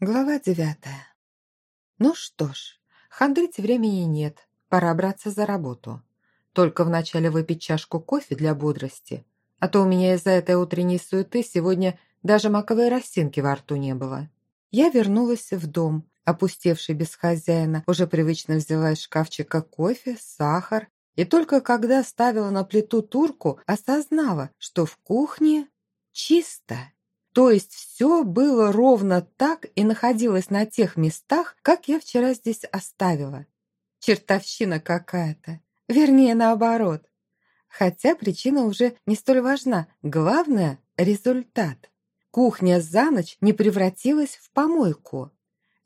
Глава девятая. Ну что ж, хандрить времени нет, пора браться за работу. Только вначале выпить чашку кофе для бодрости, а то у меня из-за этой утренней суеты сегодня даже маковой росинки во рту не было. Я вернулась в дом, опустевший без хозяина, уже привычно взяла из шкафчика кофе, сахар, и только когда ставила на плиту турку, осознала, что в кухне чисто. То есть все было ровно так и находилось на тех местах, как я вчера здесь оставила. Чертовщина какая-то. Вернее, наоборот. Хотя причина уже не столь важна. Главное – результат. Кухня за ночь не превратилась в помойку.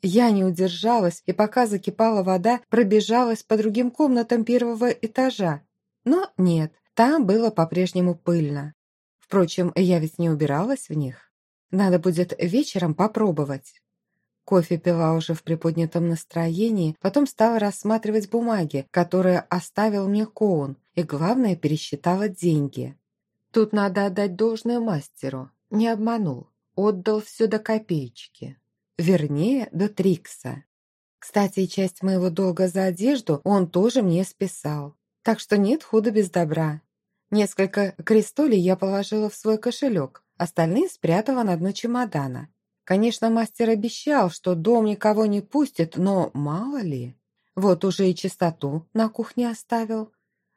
Я не удержалась и пока закипала вода, пробежалась по другим комнатам первого этажа. Но нет, там было по-прежнему пыльно. Впрочем, я ведь не убиралась в них. Надо будет вечером попробовать. Кофе пила уже в приподнятом настроении, потом стала рассматривать бумаги, которые оставил мне Коун, и, главное, пересчитала деньги. Тут надо отдать должное мастеру. Не обманул. Отдал все до копеечки. Вернее, до Трикса. Кстати, часть моего долга за одежду он тоже мне списал. Так что нет худа без добра. Несколько крестолей я положила в свой кошелек, Остальные спрятала на дно чемодана. Конечно, мастер обещал, что дом никого не пустит, но мало ли. Вот уже и чистоту на кухне оставил.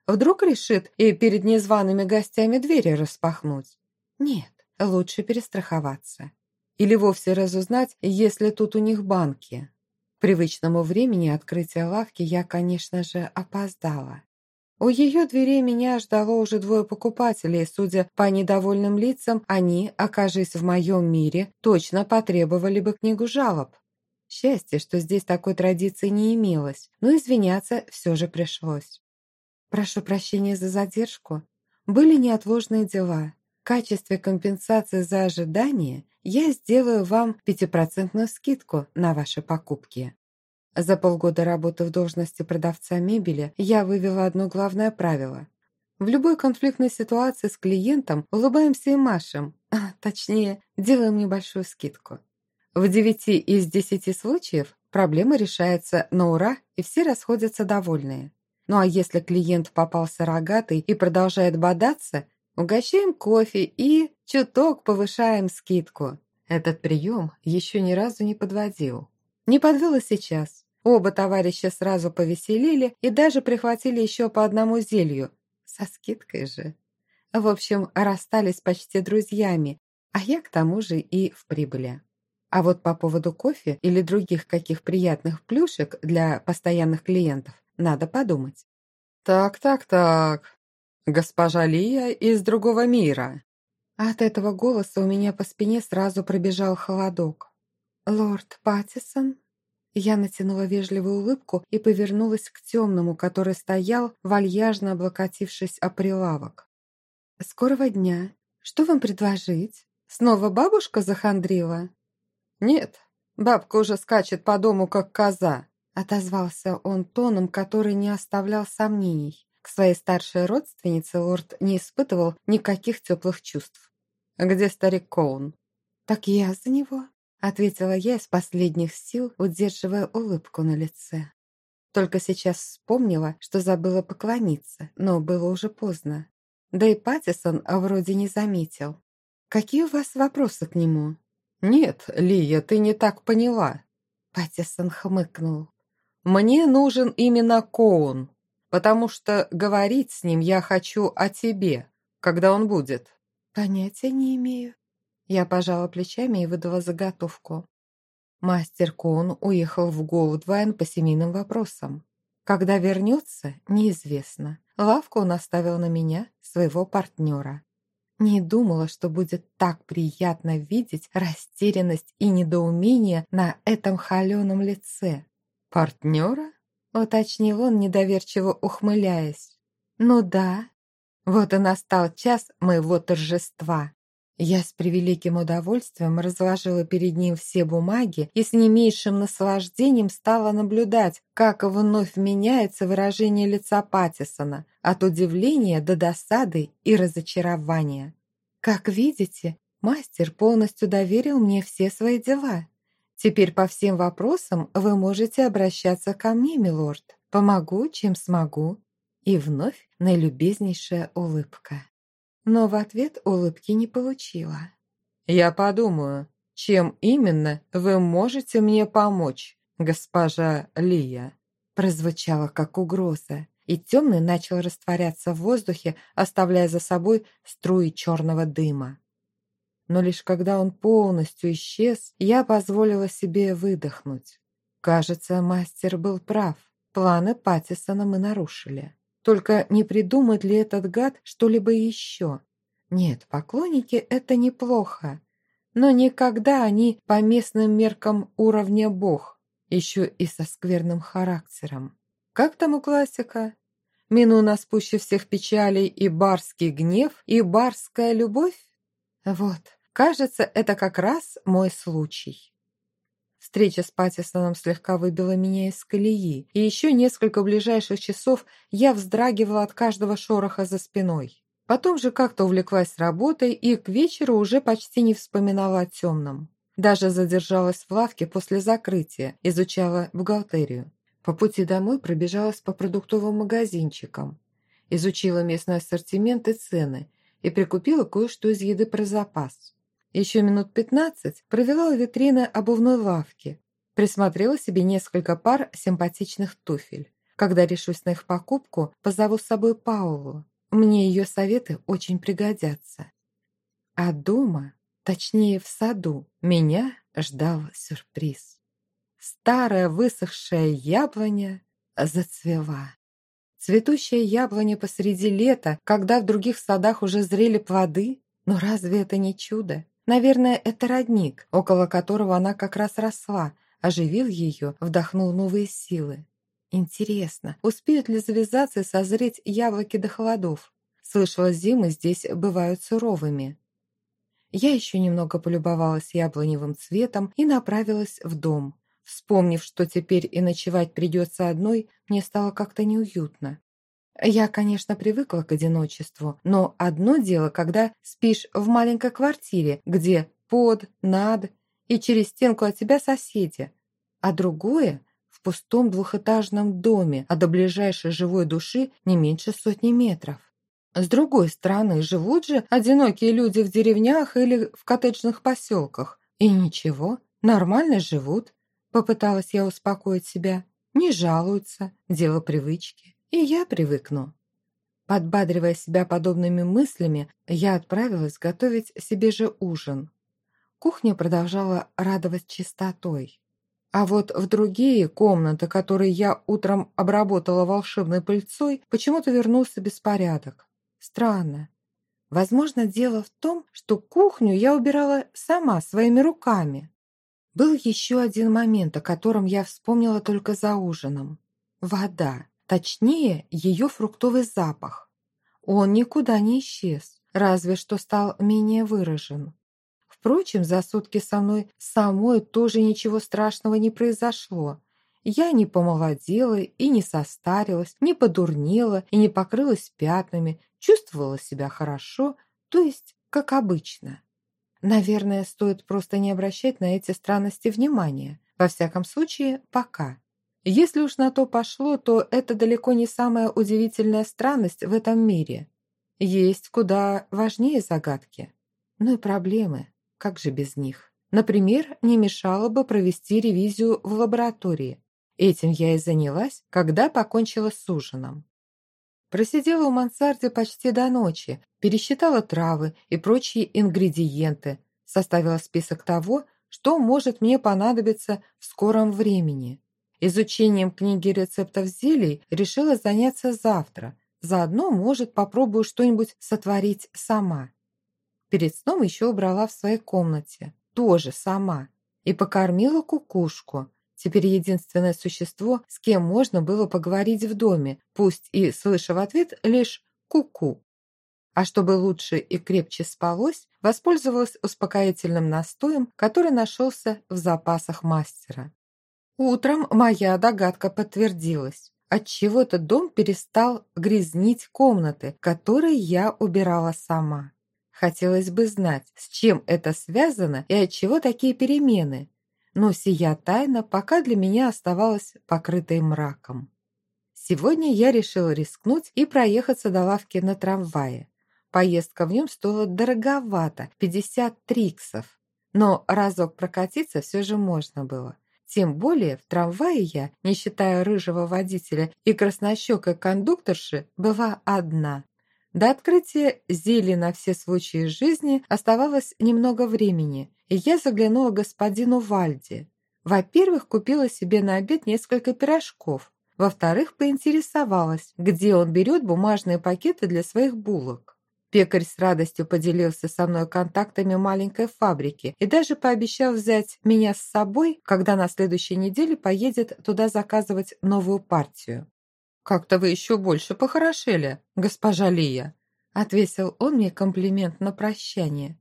Вдруг решит и перед незваными гостями двери распахнуть? Нет, лучше перестраховаться. Или вовсе разузнать, есть ли тут у них банки. К привычному времени открытия лавки я, конечно же, опоздала. У ее дверей меня ждало уже двое покупателей, судя по недовольным лицам, они, окажись в моем мире, точно потребовали бы книгу жалоб. Счастье, что здесь такой традиции не имелось, но извиняться все же пришлось. Прошу прощения за задержку. Были неотложные дела. В качестве компенсации за ожидание я сделаю вам пятипроцентную скидку на ваши покупки. За полгода работы в должности продавца мебели я вывела одно главное правило. В любой конфликтной ситуации с клиентом улыбаемся и машем, а, точнее, делаем небольшую скидку. В девяти из десяти случаев проблема решается на ура, и все расходятся довольные. Ну а если клиент попался рогатый и продолжает бодаться, угощаем кофе и чуток повышаем скидку. Этот прием еще ни разу не подводил. Не подвел и сейчас. Оба товарища сразу повеселили и даже прихватили еще по одному зелью. Со скидкой же. В общем, расстались почти друзьями, а я к тому же и в прибыли. А вот по поводу кофе или других каких приятных плюшек для постоянных клиентов надо подумать. «Так, так, так. Госпожа Лия из другого мира». От этого голоса у меня по спине сразу пробежал холодок. «Лорд Паттисон?» Я натянула вежливую улыбку и повернулась к темному, который стоял, вальяжно облокотившись о прилавок. «Скорого дня. Что вам предложить? Снова бабушка захандрила?» «Нет, бабка уже скачет по дому, как коза», отозвался он тоном, который не оставлял сомнений. К своей старшей родственнице лорд не испытывал никаких теплых чувств. «Где старик Коун?» «Так я за него», ответила я из последних сил, удерживая улыбку на лице. Только сейчас вспомнила, что забыла поклониться, но было уже поздно. Да и Паттисон вроде не заметил. «Какие у вас вопросы к нему?» «Нет, Лия, ты не так поняла». Паттисон хмыкнул. «Мне нужен именно Коун, потому что говорить с ним я хочу о тебе, когда он будет». «Понятия не имею», я пожала плечами и выдала заготовку. Мастер Кун уехал в Голдвайн по семейным вопросам. Когда вернется, неизвестно. Лавку он оставил на меня, своего партнера. Не думала, что будет так приятно видеть растерянность и недоумение на этом холеном лице. «Партнера?» — уточнил он, недоверчиво ухмыляясь. «Ну да. Вот и настал час моего торжества. Я с превеликим удовольствием разложила перед ним все бумаги и с не меньшим наслаждением стала наблюдать, как вновь меняется выражение лица Паттисона от удивления до досады и разочарования. Как видите, мастер полностью доверил мне все свои дела. Теперь по всем вопросам вы можете обращаться ко мне, милорд. Помогу, чем смогу». И вновь наилюбезнейшая улыбка. Но в ответ улыбки не получила. «Я подумаю, чем именно вы можете мне помочь, госпожа Лия?» Прозвучало как угроза, и темный начал растворяться в воздухе, оставляя за собой струи черного дыма. Но лишь когда он полностью исчез, я позволила себе выдохнуть. Кажется, мастер был прав. Планы Паттисона мы нарушили. Только не придумает ли этот гад что-либо еще? Нет, поклонники – это неплохо. Но никогда они по местным меркам уровня бог, еще и со скверным характером. Как там у классика? Мину нас пуще всех печалей и барский гнев, и барская любовь? Вот, кажется, это как раз мой случай. Встреча с Паттисоном слегка выбила меня из колеи, и еще несколько ближайших часов я вздрагивала от каждого шороха за спиной. Потом же как-то увлеклась работой и к вечеру уже почти не вспоминала о темном. Даже задержалась в лавке после закрытия, изучала бухгалтерию. По пути домой пробежалась по продуктовым магазинчикам, изучила местный ассортимент и цены и прикупила кое-что из еды про запас. Еще минут пятнадцать провела у витрины обувной лавки, присмотрела себе несколько пар симпатичных туфель. Когда решусь на их покупку, позову с собой Паулу. Мне ее советы очень пригодятся. А дома, точнее в саду, меня ждал сюрприз. Старая высохшая яблоня зацвела. Цветущая яблоня посреди лета, когда в других садах уже зрели плоды, но разве это не чудо? Наверное, это родник, около которого она как раз росла, оживил ее, вдохнул новые силы. Интересно, успеют ли завязаться и созреть яблоки до холодов? Слышала, зимы здесь бывают суровыми. Я еще немного полюбовалась яблоневым цветом и направилась в дом. Вспомнив, что теперь и ночевать придется одной, мне стало как-то неуютно. Я, конечно, привыкла к одиночеству, но одно дело, когда спишь в маленькой квартире, где под, над и через стенку от тебя соседи, а другое – в пустом двухэтажном доме, а до ближайшей живой души не меньше сотни метров. С другой стороны, живут же одинокие люди в деревнях или в коттеджных поселках. И ничего, нормально живут. Попыталась я успокоить себя. Не жалуются, дело привычки и я привыкну. Подбадривая себя подобными мыслями, я отправилась готовить себе же ужин. Кухня продолжала радовать чистотой. А вот в другие комнаты, которые я утром обработала волшебной пыльцой, почему-то вернулся беспорядок. Странно. Возможно, дело в том, что кухню я убирала сама, своими руками. Был еще один момент, о котором я вспомнила только за ужином. Вода. Точнее, ее фруктовый запах. Он никуда не исчез, разве что стал менее выражен. Впрочем, за сутки со мной самой тоже ничего страшного не произошло. Я не помолодела и не состарилась, не подурнела и не покрылась пятнами, чувствовала себя хорошо, то есть как обычно. Наверное, стоит просто не обращать на эти странности внимания. Во всяком случае, пока. Если уж на то пошло, то это далеко не самая удивительная странность в этом мире. Есть куда важнее загадки. Ну и проблемы. Как же без них? Например, не мешало бы провести ревизию в лаборатории. Этим я и занялась, когда покончила с ужином. Просидела в мансарде почти до ночи, пересчитала травы и прочие ингредиенты, составила список того, что может мне понадобиться в скором времени. Изучением книги рецептов зелий решила заняться завтра. Заодно, может, попробую что-нибудь сотворить сама. Перед сном еще убрала в своей комнате. Тоже сама. И покормила кукушку. Теперь единственное существо, с кем можно было поговорить в доме, пусть и слыша в ответ лишь «ку-ку». -ку». А чтобы лучше и крепче спалось, воспользовалась успокоительным настоем, который нашелся в запасах мастера. Утром моя догадка подтвердилась. Отчего этот дом перестал грязнить комнаты, которые я убирала сама. Хотелось бы знать, с чем это связано и от чего такие перемены. но сия тайна пока для меня оставалась покрытой мраком. Сегодня я решила рискнуть и проехаться до лавки на трамвае. Поездка в нем стоила дороговато – 50 триксов. Но разок прокатиться все же можно было. Тем более в трамвае я, не считая рыжего водителя и краснощекой кондукторши, была одна. До открытия зелья на все случаи жизни оставалось немного времени, и я заглянула господину Вальде. Во-первых, купила себе на обед несколько пирожков. Во-вторых, поинтересовалась, где он берет бумажные пакеты для своих булок. Пекарь с радостью поделился со мной контактами маленькой фабрики и даже пообещал взять меня с собой, когда на следующей неделе поедет туда заказывать новую партию. «Как-то вы еще больше похорошели, госпожа Лия», отвесил он мне комплимент на прощание.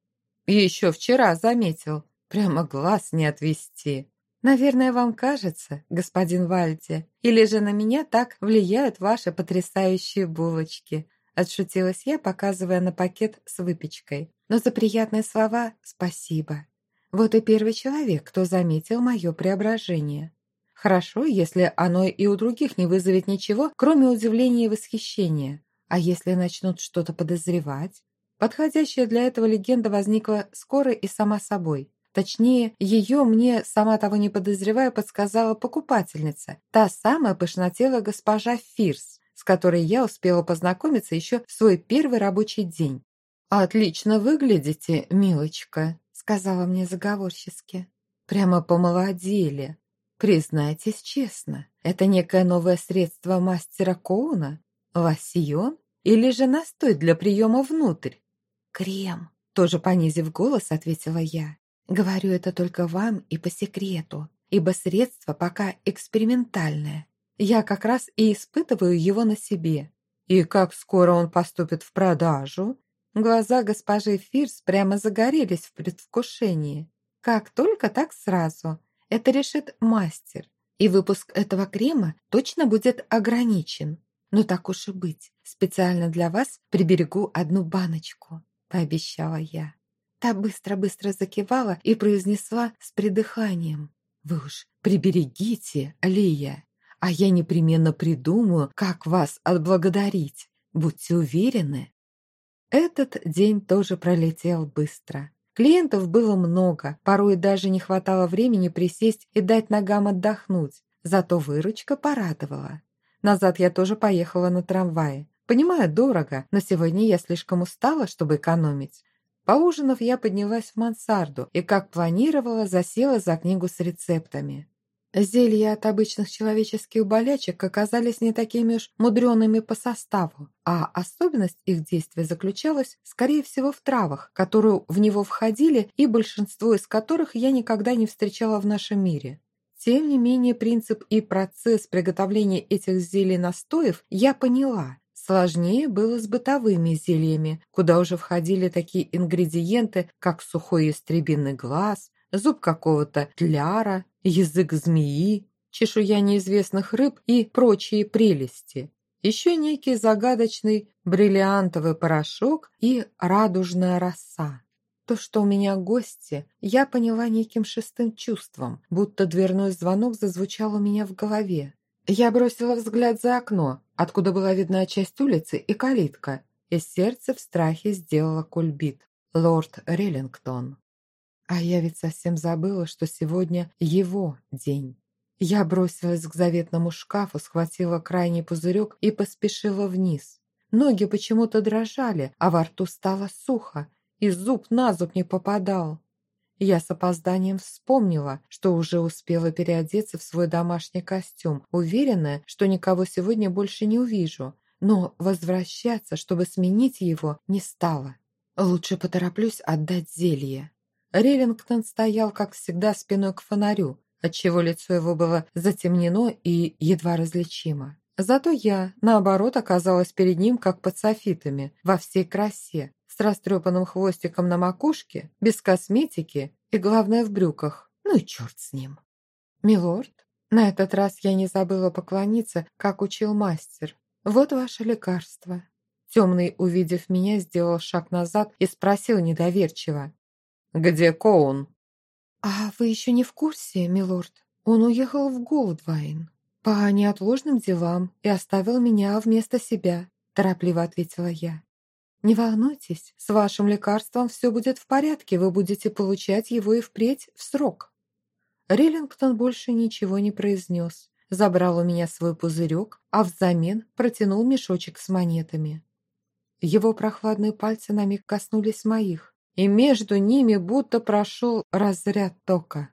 «Еще вчера заметил, прямо глаз не отвести». «Наверное, вам кажется, господин Вальти, или же на меня так влияют ваши потрясающие булочки», Отшутилась я, показывая на пакет с выпечкой. Но за приятные слова спасибо. Вот и первый человек, кто заметил мое преображение. Хорошо, если оно и у других не вызовет ничего, кроме удивления и восхищения. А если начнут что-то подозревать? Подходящая для этого легенда возникла скоро и сама собой. Точнее, ее мне, сама того не подозревая, подсказала покупательница, та самая пышнотелая госпожа Фирс, с которой я успела познакомиться еще в свой первый рабочий день. «Отлично выглядите, милочка», — сказала мне заговорчески. «Прямо помолодели. Признайтесь честно, это некое новое средство мастера Коуна? Лосьон? Или же настой для приема внутрь?» «Крем», — тоже понизив голос, ответила я. «Говорю это только вам и по секрету, ибо средство пока экспериментальное. Я как раз и испытываю его на себе. И как скоро он поступит в продажу? Глаза госпожи Фирс прямо загорелись в предвкушении. Как только, так сразу. Это решит мастер. И выпуск этого крема точно будет ограничен. Но так уж и быть. Специально для вас приберегу одну баночку, пообещала я. Та быстро-быстро закивала и произнесла с придыханием. «Вы уж приберегите, Лия!» А я непременно придумаю, как вас отблагодарить. Будьте уверены». Этот день тоже пролетел быстро. Клиентов было много, порой даже не хватало времени присесть и дать ногам отдохнуть, зато выручка порадовала. Назад я тоже поехала на трамвае. Понимаю, дорого, но сегодня я слишком устала, чтобы экономить. Поужинав, я поднялась в мансарду и, как планировала, засела за книгу с рецептами. Зелья от обычных человеческих болячек оказались не такими уж мудреными по составу, а особенность их действия заключалась, скорее всего, в травах, которые в него входили и большинство из которых я никогда не встречала в нашем мире. Тем не менее, принцип и процесс приготовления этих зелий-настоев я поняла. Сложнее было с бытовыми зельями, куда уже входили такие ингредиенты, как сухой ястребиный глаз, зуб какого-то тляра, язык змеи, чешуя неизвестных рыб и прочие прелести. Еще некий загадочный бриллиантовый порошок и радужная роса. То, что у меня гости, я поняла неким шестым чувством, будто дверной звонок зазвучал у меня в голове. Я бросила взгляд за окно, откуда была видна часть улицы и калитка, и сердце в страхе сделало кульбит. Лорд Риллингтон. А я ведь совсем забыла, что сегодня его день. Я бросилась к заветному шкафу, схватила крайний пузырек и поспешила вниз. Ноги почему-то дрожали, а во рту стало сухо, и зуб на зуб не попадал. Я с опозданием вспомнила, что уже успела переодеться в свой домашний костюм, уверенная, что никого сегодня больше не увижу, но возвращаться, чтобы сменить его, не стала. Лучше потороплюсь отдать зелье. Реллингтон стоял, как всегда, спиной к фонарю, отчего лицо его было затемнено и едва различимо. Зато я, наоборот, оказалась перед ним, как под софитами, во всей красе, с растрепанным хвостиком на макушке, без косметики и, главное, в брюках. Ну и черт с ним. «Милорд, на этот раз я не забыла поклониться, как учил мастер. Вот ваше лекарство». Темный, увидев меня, сделал шаг назад и спросил недоверчиво. «Где Коун?» «А вы еще не в курсе, милорд? Он уехал в Голдвайн по неотложным делам и оставил меня вместо себя», торопливо ответила я. «Не волнуйтесь, с вашим лекарством все будет в порядке, вы будете получать его и впредь в срок». Риллингтон больше ничего не произнес, забрал у меня свой пузырек, а взамен протянул мешочек с монетами. Его прохладные пальцы на миг коснулись моих, и между ними будто прошел разряд тока.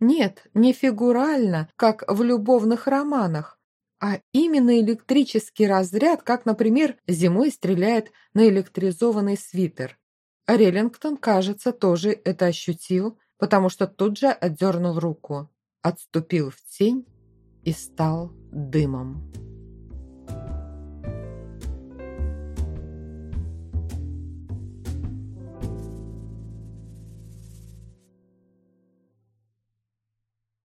Нет, не фигурально, как в любовных романах, а именно электрический разряд, как, например, зимой стреляет на электризованный свитер. Реллингтон, кажется, тоже это ощутил, потому что тут же отдернул руку, отступил в тень и стал дымом.